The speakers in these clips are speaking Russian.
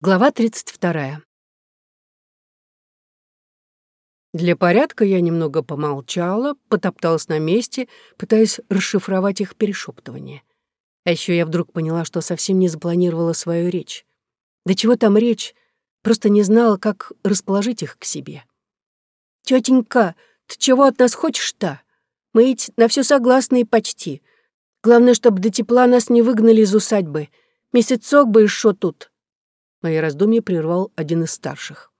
Глава 32. Для порядка я немного помолчала, потопталась на месте, пытаясь расшифровать их перешептывание. А еще я вдруг поняла, что совсем не запланировала свою речь. Да чего там речь, просто не знала, как расположить их к себе. «Тётенька, ты чего от нас хочешь-то? Мы ведь на все согласны и почти. Главное, чтобы до тепла нас не выгнали из усадьбы. Месяцок бы еще тут». Мои раздумья прервал один из старших.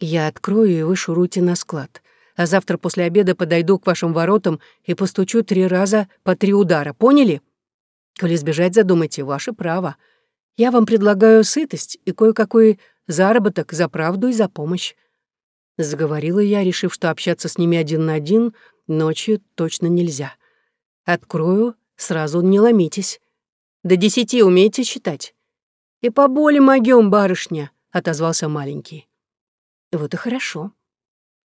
«Я открою, и вы на склад. А завтра после обеда подойду к вашим воротам и постучу три раза по три удара. Поняли? Коли сбежать задумайте, ваше право. Я вам предлагаю сытость и кое-какой заработок за правду и за помощь». Заговорила я, решив, что общаться с ними один на один ночью точно нельзя. «Открою, сразу не ломитесь. До десяти умеете считать?» «И по боли могём, барышня», — отозвался маленький. «Вот и хорошо».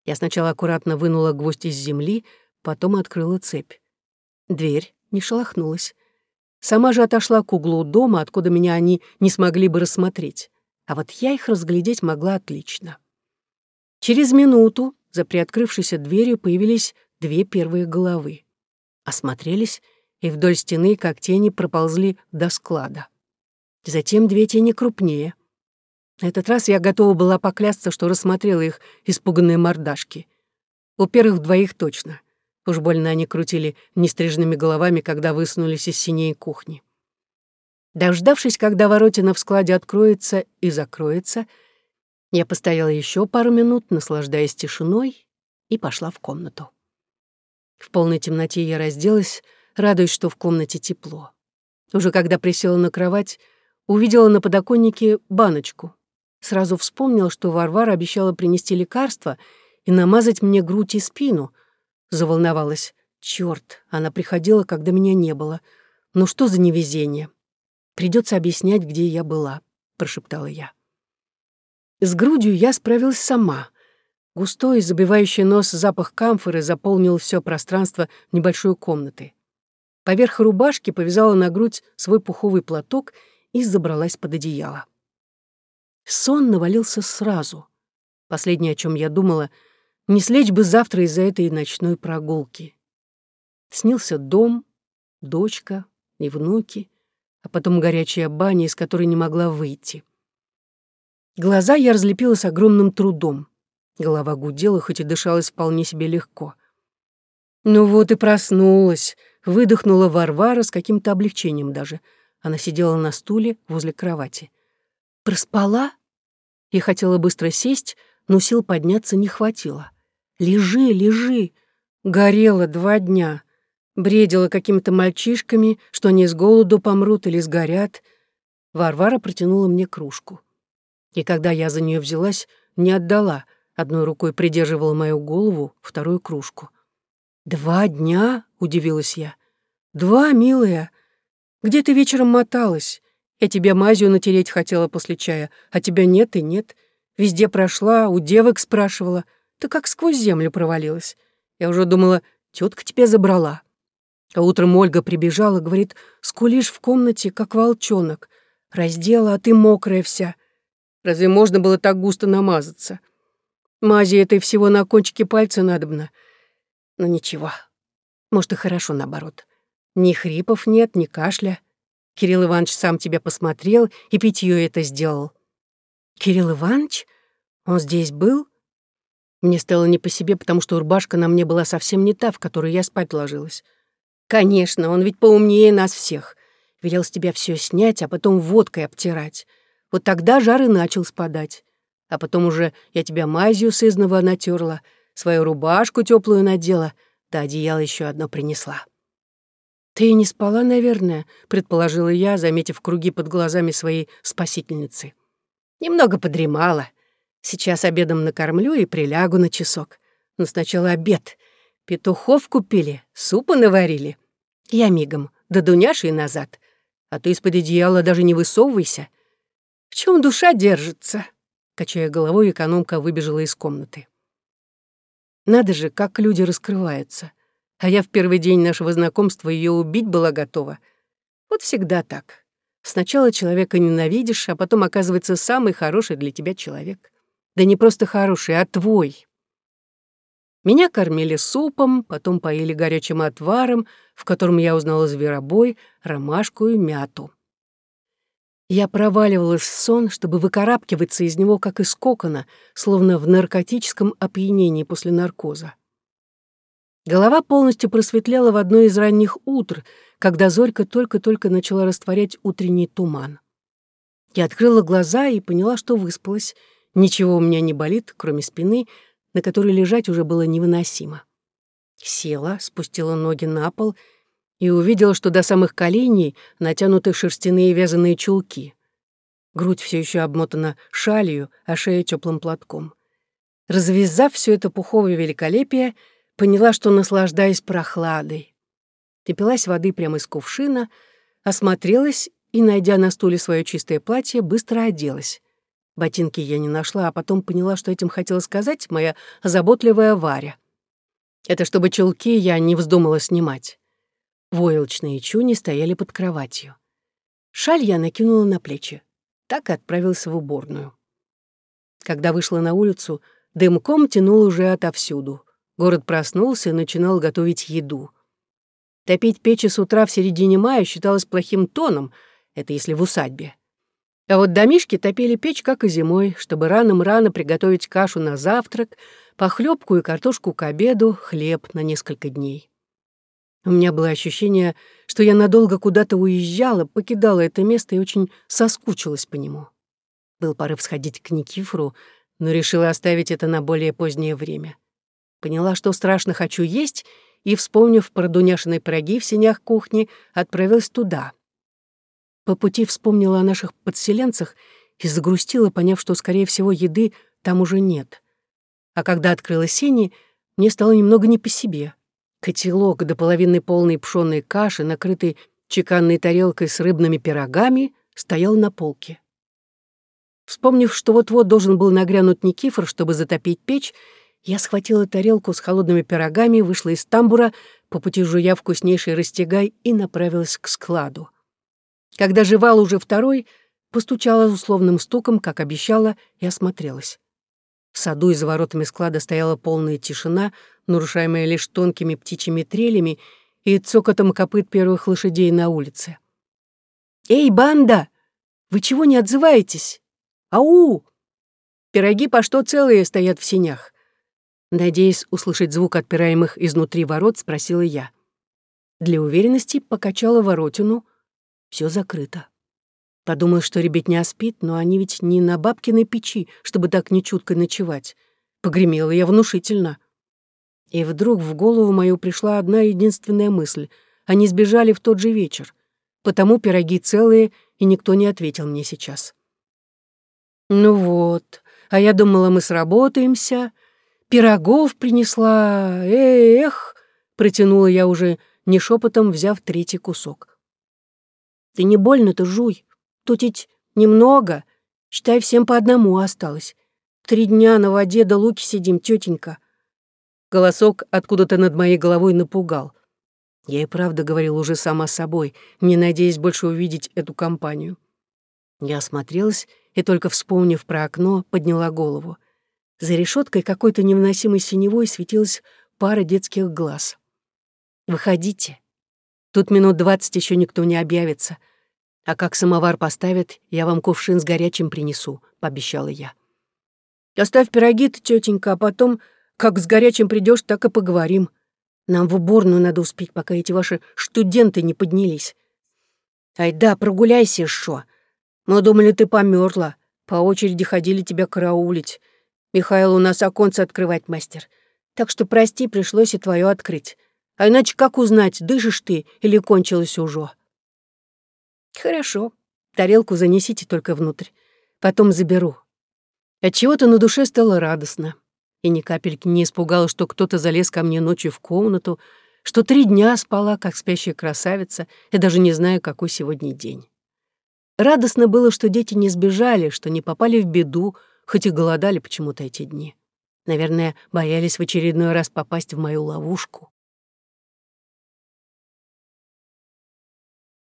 Я сначала аккуратно вынула гвоздь из земли, потом открыла цепь. Дверь не шелохнулась. Сама же отошла к углу дома, откуда меня они не смогли бы рассмотреть. А вот я их разглядеть могла отлично. Через минуту за приоткрывшейся дверью появились две первые головы. Осмотрелись и вдоль стены, как тени, проползли до склада. Затем две тени крупнее. На этот раз я готова была поклясться, что рассмотрела их испуганные мордашки. У первых двоих точно. Уж больно они крутили нестрижными головами, когда высунулись из синей кухни. Дождавшись, когда воротина в складе откроется и закроется, я постояла еще пару минут, наслаждаясь тишиной, и пошла в комнату. В полной темноте я разделась, радуясь, что в комнате тепло. Уже когда присела на кровать, увидела на подоконнике баночку. Сразу вспомнил, что Варвара обещала принести лекарство и намазать мне грудь и спину. Заволновалась. Чёрт, она приходила, когда меня не было. Ну что за невезение? Придется объяснять, где я была, прошептала я. С грудью я справилась сама. Густой, забивающий нос запах камфоры заполнил все пространство небольшой комнаты. Поверх рубашки повязала на грудь свой пуховый платок и забралась под одеяло. Сон навалился сразу. Последнее, о чем я думала, не слечь бы завтра из-за этой ночной прогулки. Снился дом, дочка и внуки, а потом горячая баня, из которой не могла выйти. Глаза я разлепила с огромным трудом. Голова гудела, хоть и дышалась вполне себе легко. Ну вот и проснулась, выдохнула Варвара с каким-то облегчением даже — она сидела на стуле возле кровати. «Проспала?» Я хотела быстро сесть, но сил подняться не хватило. «Лежи, лежи!» Горела два дня. Бредила какими-то мальчишками, что они с голоду помрут или сгорят. Варвара протянула мне кружку. И когда я за нее взялась, не отдала. Одной рукой придерживала мою голову, вторую — кружку. «Два дня?» — удивилась я. «Два, милая. Где ты вечером моталась? Я тебе мазью натереть хотела после чая, а тебя нет и нет. Везде прошла, у девок спрашивала. Ты как сквозь землю провалилась. Я уже думала, тетка тебя забрала. А утром Ольга прибежала, говорит, скулишь в комнате, как волчонок. Раздела, а ты мокрая вся. Разве можно было так густо намазаться? Мази этой всего на кончике пальца надобно. Но ну, ничего. Может, и хорошо наоборот. Ни хрипов нет, ни кашля. Кирилл Иванович сам тебя посмотрел и питье это сделал. Кирилл Иванович? Он здесь был? Мне стало не по себе, потому что рубашка на мне была совсем не та, в которую я спать ложилась. Конечно, он ведь поумнее нас всех. Велел с тебя все снять, а потом водкой обтирать. Вот тогда жар и начал спадать. А потом уже я тебя мазью сызного натерла, свою рубашку теплую надела, да одеяло еще одно принесла. «Ты не спала, наверное», — предположила я, заметив круги под глазами своей спасительницы. «Немного подремала. Сейчас обедом накормлю и прилягу на часок. Но сначала обед. Петухов купили, супа наварили. Я мигом, до Дуняши и назад. А ты из-под одеяла даже не высовывайся. В чем душа держится?» Качая головой, экономка выбежала из комнаты. Надо же, как люди раскрываются — а я в первый день нашего знакомства ее убить была готова. Вот всегда так. Сначала человека ненавидишь, а потом оказывается самый хороший для тебя человек. Да не просто хороший, а твой. Меня кормили супом, потом поили горячим отваром, в котором я узнала зверобой, ромашку и мяту. Я проваливалась в сон, чтобы выкарабкиваться из него, как из кокона, словно в наркотическом опьянении после наркоза. Голова полностью просветлела в одно из ранних утр, когда Зорька только-только начала растворять утренний туман. Я открыла глаза и поняла, что выспалась. Ничего у меня не болит, кроме спины, на которой лежать уже было невыносимо. Села, спустила ноги на пол и увидела, что до самых коленей натянуты шерстяные вязаные чулки. Грудь все еще обмотана шалью, а шея теплым платком. Развязав все это пуховое великолепие, поняла, что наслаждаюсь прохладой. Напилась воды прямо из кувшина, осмотрелась и, найдя на стуле свое чистое платье, быстро оделась. Ботинки я не нашла, а потом поняла, что этим хотела сказать моя заботливая Варя. Это чтобы чулки я не вздумала снимать. Войлочные чуни стояли под кроватью. Шаль я накинула на плечи. Так и отправилась в уборную. Когда вышла на улицу, дымком тянул уже отовсюду. Город проснулся и начинал готовить еду. Топить печи с утра в середине мая считалось плохим тоном, это если в усадьбе. А вот домишки топили печь, как и зимой, чтобы рано-рано приготовить кашу на завтрак, похлебку и картошку к обеду, хлеб на несколько дней. У меня было ощущение, что я надолго куда-то уезжала, покидала это место и очень соскучилась по нему. Был порыв сходить к Никифору, но решила оставить это на более позднее время. Поняла, что страшно хочу есть, и, вспомнив про Дуняшиной пироги в сенях кухни, отправилась туда — по пути вспомнила о наших подселенцах и загрустила, поняв, что, скорее всего, еды там уже нет. А когда открыла сени, мне стало немного не по себе. Котелок до половины полной пшённой каши, накрытый чеканной тарелкой с рыбными пирогами, стоял на полке. Вспомнив, что вот-вот должен был нагрянуть Никифор, чтобы затопить печь, я схватила тарелку с холодными пирогами, вышла из тамбура, по пути жуя вкуснейший растягай и направилась к складу. Когда жевал уже второй, постучала условным стуком, как обещала, и осмотрелась. В саду и за воротами склада стояла полная тишина, нарушаемая лишь тонкими птичьими трелями и цокотом копыт первых лошадей на улице. «Эй, банда! Вы чего не отзываетесь? Ау! Пироги по что целые стоят в синях?» Надеясь услышать звук отпираемых изнутри ворот, спросила я. Для уверенности покачала воротину — все закрыто. Подумал, что ребятня спит, но они ведь не на бабкиной печи, чтобы так нечутко ночевать. Погремела я внушительно. И вдруг в голову мою пришла одна единственная мысль. Они сбежали в тот же вечер. Потому пироги целые, и никто не ответил мне сейчас. Ну вот, а я думала, мы сработаемся. Пирогов принесла, эх, протянула я уже не шепотом, взяв третий кусок. Ты не больно-то жуй. Тут ведь немного. Считай, всем по одному осталось. Три дня на воде до луки сидим, тетенька. Голосок откуда-то над моей головой напугал. Я и правда говорил уже сама собой, не надеясь больше увидеть эту компанию. Я осмотрелась и, только вспомнив про окно, подняла голову. За решеткой какой-то невыносимой синевой светилась пара детских глаз. «Выходите», Тут минут двадцать еще никто не объявится. А как самовар поставят, я вам кувшин с горячим принесу», — пообещала я. «Оставь пироги-то, тетенька, а потом, как с горячим придешь, так и поговорим. Нам в уборную надо успеть, пока эти ваши студенты не поднялись. Ай да, прогуляйся, шо. Мы думали, ты померла. По очереди ходили тебя караулить. Михаил у нас оконце открывать мастер. Так что, прости, пришлось и твое открыть. А иначе как узнать, дышишь ты или кончилось уже? Хорошо. Тарелку занесите только внутрь. Потом заберу. Отчего-то на душе стало радостно. И ни капельки не испугалась, что кто-то залез ко мне ночью в комнату, что три дня спала, как спящая красавица, и даже не знаю, какой сегодня день. Радостно было, что дети не сбежали, что не попали в беду, хоть и голодали почему-то эти дни. Наверное, боялись в очередной раз попасть в мою ловушку.